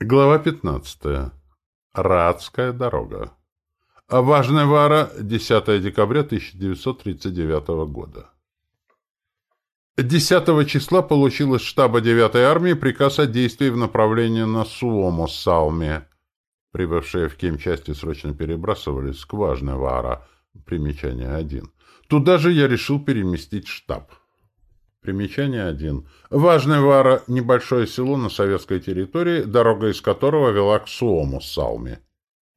Глава 15. Радская дорога. Важная Вара, 10 декабря 1939 года. 10 числа получил из штаба 9-й армии приказ о действии в направлении на Суомо-Салме. Прибывшие в Кем-части срочно перебрасывались к Важной Вара, примечание 1. Туда же я решил переместить штаб. Примечание 1. Важная Вара – небольшое село на советской территории, дорога из которого вела к Суому, Салме.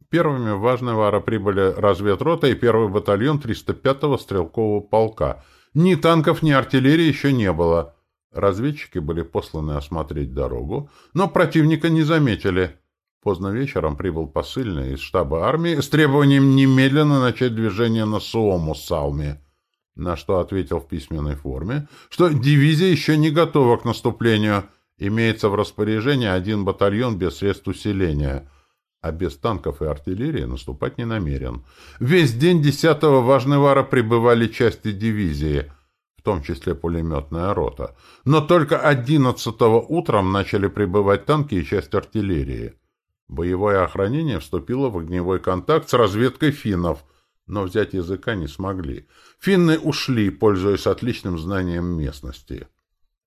Первыми в Важной Вара прибыли разведрота и первый батальон 305-го стрелкового полка. Ни танков, ни артиллерии еще не было. Разведчики были посланы осмотреть дорогу, но противника не заметили. Поздно вечером прибыл посыльный из штаба армии с требованием немедленно начать движение на Суому, Салме на что ответил в письменной форме, что дивизия еще не готова к наступлению, имеется в распоряжении один батальон без средств усиления, а без танков и артиллерии наступать не намерен. Весь день 10-го Важневара прибывали части дивизии, в том числе пулеметная рота, но только 11-го утром начали прибывать танки и часть артиллерии. Боевое охранение вступило в огневой контакт с разведкой финнов – но взять языка не смогли. Финны ушли, пользуясь отличным знанием местности.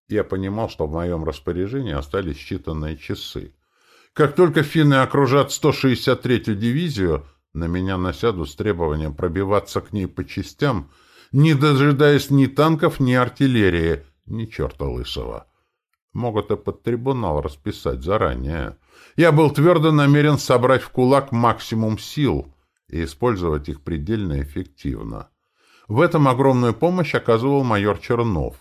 Я понимал, что в моем распоряжении остались считанные часы. Как только финны окружат 163-ю дивизию, на меня насядут с требованием пробиваться к ней по частям, не дожидаясь ни танков, ни артиллерии, ни черта лысого. Могут и под трибунал расписать заранее. Я был твердо намерен собрать в кулак максимум сил — и использовать их предельно эффективно. В этом огромную помощь оказывал майор Чернов,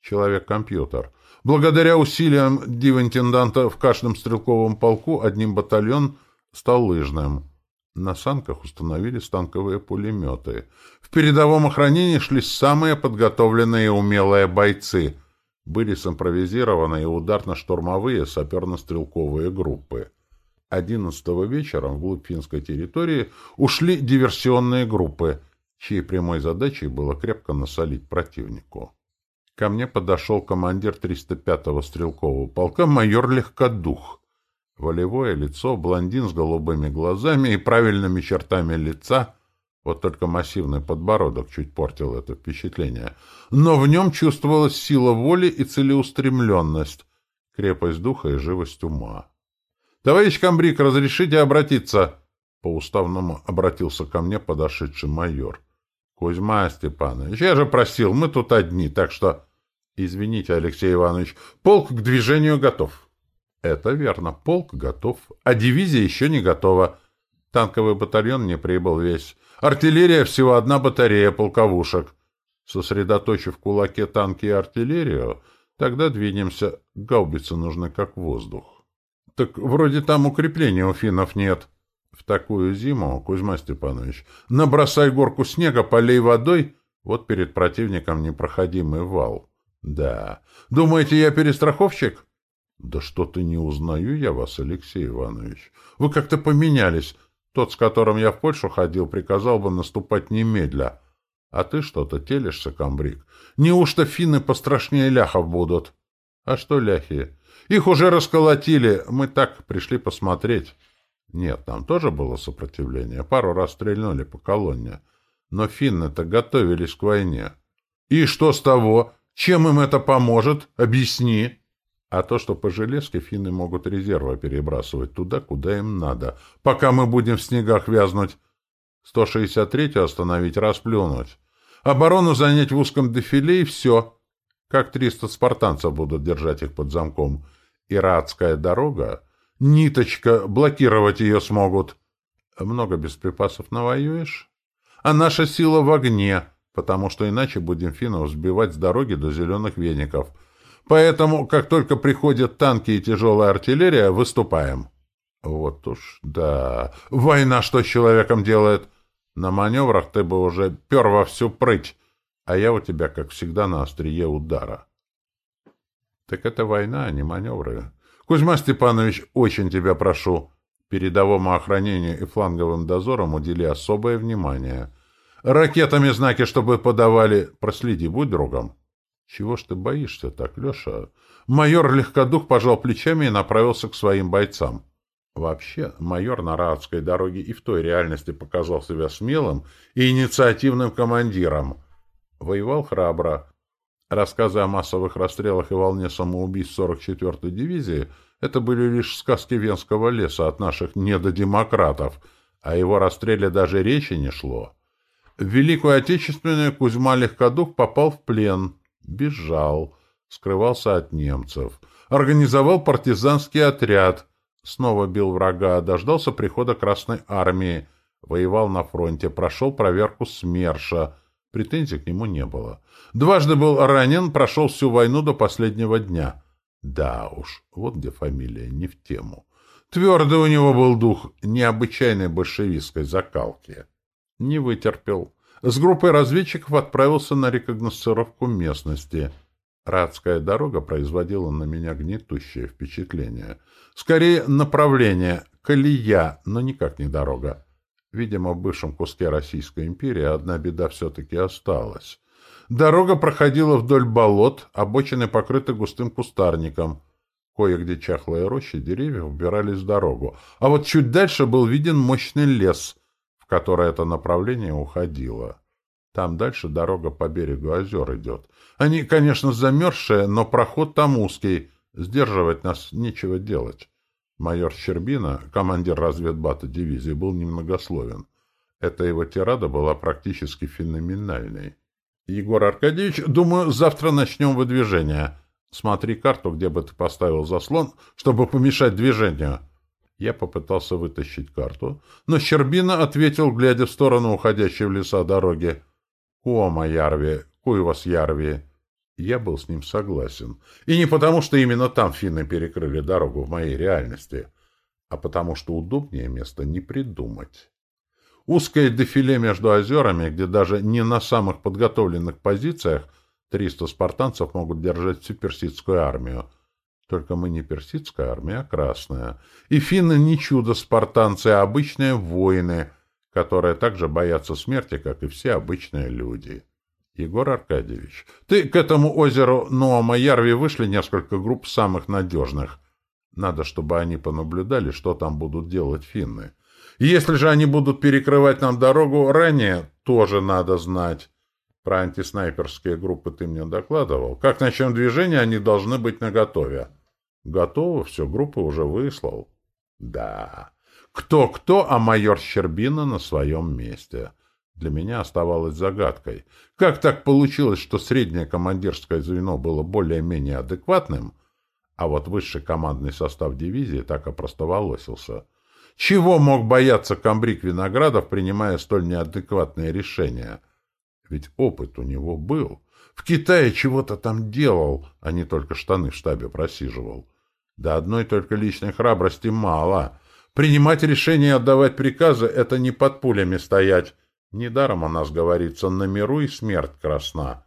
человек-компьютер. Благодаря усилиям дивинтенданта в каждом стрелковом полку одним батальон стал лыжным. На санках установили станковые пулеметы. В передовом охранении шли самые подготовленные и умелые бойцы. Были симпровизированные ударно-штурмовые саперно-стрелковые группы. 11 вечером вглубь финской территории ушли диверсионные группы, чьей прямой задачей было крепко насолить противнику. Ко мне подошел командир 305-го стрелкового полка майор Легкодух. Волевое лицо, блондин с голубыми глазами и правильными чертами лица, вот только массивный подбородок чуть портил это впечатление, но в нем чувствовалась сила воли и целеустремленность, крепость духа и живость ума. «Товарищ комбриг, разрешите обратиться?» По-уставному обратился ко мне подошедший майор. «Кузьма Степанович, я же просил, мы тут одни, так что...» «Извините, Алексей Иванович, полк к движению готов». «Это верно, полк готов, а дивизия еще не готова. Танковый батальон не прибыл весь. Артиллерия всего одна батарея полковушек. Сосредоточив в кулаке танки и артиллерию, тогда двинемся. Гаубицы нужны как воздух». Так вроде там укрепления у финнов нет. В такую зиму, Кузьма Степанович, набросай горку снега, полей водой, вот перед противником непроходимый вал. Да. Думаете, я перестраховщик? Да что-то не узнаю я вас, Алексей Иванович. Вы как-то поменялись. Тот, с которым я в Польшу ходил, приказал бы наступать немедля. А ты что-то телишься, комбриг. Неужто финны пострашнее ляхов будут? А что ляхи? Их уже расколотили, мы так пришли посмотреть. Нет, там тоже было сопротивление, пару раз стрельнули по колонне. Но финны-то готовились к войне. И что с того? Чем им это поможет? Объясни. А то, что по железке финны могут резервы перебрасывать туда, куда им надо, пока мы будем в снегах вязнуть. 163-ю остановить, расплюнуть. Оборону занять в узком дефиле и все. Как триста спартанцев будут держать их под замком. Иратская дорога, ниточка, блокировать ее смогут. Много без припасов навоюешь? А наша сила в огне, потому что иначе будем финнов сбивать с дороги до зеленых веников. Поэтому, как только приходят танки и тяжелая артиллерия, выступаем. Вот уж, да. Война что с человеком делает? На маневрах ты бы уже пер во всю прыть а я у тебя, как всегда, на острие удара. Так это война, а не маневры. Кузьма Степанович, очень тебя прошу, передовому охранению и фланговым дозорам удели особое внимание. Ракетами знаки, чтобы подавали. Проследи, будь другом. Чего ж ты боишься так, Леша? Майор Легкодух пожал плечами и направился к своим бойцам. Вообще, майор на Раадской дороге и в той реальности показал себя смелым и инициативным командиром. Воевал храбро. Рассказы о массовых расстрелах и волне самоубийств 44-й дивизии — это были лишь сказки Венского леса от наших недодемократов, а его расстреле даже речи не шло. В Великую Отечественную Кузьма Легкодух попал в плен, бежал, скрывался от немцев, организовал партизанский отряд — Снова бил врага, дождался прихода Красной Армии, воевал на фронте, прошел проверку СМЕРШа. Претензий к нему не было. Дважды был ранен, прошел всю войну до последнего дня. Да уж, вот где фамилия, не в тему. Твердый у него был дух необычайной большевистской закалки. Не вытерпел. С группой разведчиков отправился на рекогносцировку местности — Радская дорога производила на меня гнетущее впечатление. Скорее, направление, колея, но никак не дорога. Видимо, в бывшем куске Российской империи одна беда все-таки осталась. Дорога проходила вдоль болот, обочины покрыты густым кустарником. Кое-где чахлые рощи деревьев убирались в дорогу. А вот чуть дальше был виден мощный лес, в который это направление уходило. Там дальше дорога по берегу озер идет. Они, конечно, замерзшие, но проход там узкий. Сдерживать нас нечего делать. Майор Щербина, командир разведбата дивизии, был немногословен. Эта его тирада была практически феноменальной. «Егор Аркадьевич, думаю, завтра начнем выдвижение. Смотри карту, где бы ты поставил заслон, чтобы помешать движению». Я попытался вытащить карту, но Щербина ответил, глядя в сторону уходящей в леса дороги. «Кома, Ярви, вас Ярви!» Я был с ним согласен. И не потому, что именно там финны перекрыли дорогу в моей реальности, а потому что удобнее место не придумать. Узкое дефиле между озерами, где даже не на самых подготовленных позициях 300 спартанцев могут держать всю персидскую армию. Только мы не персидская армия, а красная. И финны не чудо-спартанцы, а обычные воины — которые также боятся смерти, как и все обычные люди. Егор Аркадьевич, ты к этому озеру Ноама-Ярви вышли несколько групп самых надежных. Надо, чтобы они понаблюдали, что там будут делать финны. Если же они будут перекрывать нам дорогу ранее, тоже надо знать. Про антиснайперские группы ты мне докладывал. Как начнем движение, они должны быть наготове. Готово, все, группы уже выслал. Да. Кто-кто, а майор Щербина на своем месте. Для меня оставалось загадкой. Как так получилось, что среднее командирское звено было более-менее адекватным, а вот высший командный состав дивизии так опростоволосился? Чего мог бояться комбриг Виноградов, принимая столь неадекватные решения? Ведь опыт у него был. В Китае чего-то там делал, а не только штаны в штабе просиживал. Да одной только личной храбрости мало — Принимать решения отдавать приказы — это не под пулями стоять. Недаром у нас говорится «на миру и смерть красна».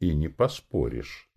И не поспоришь.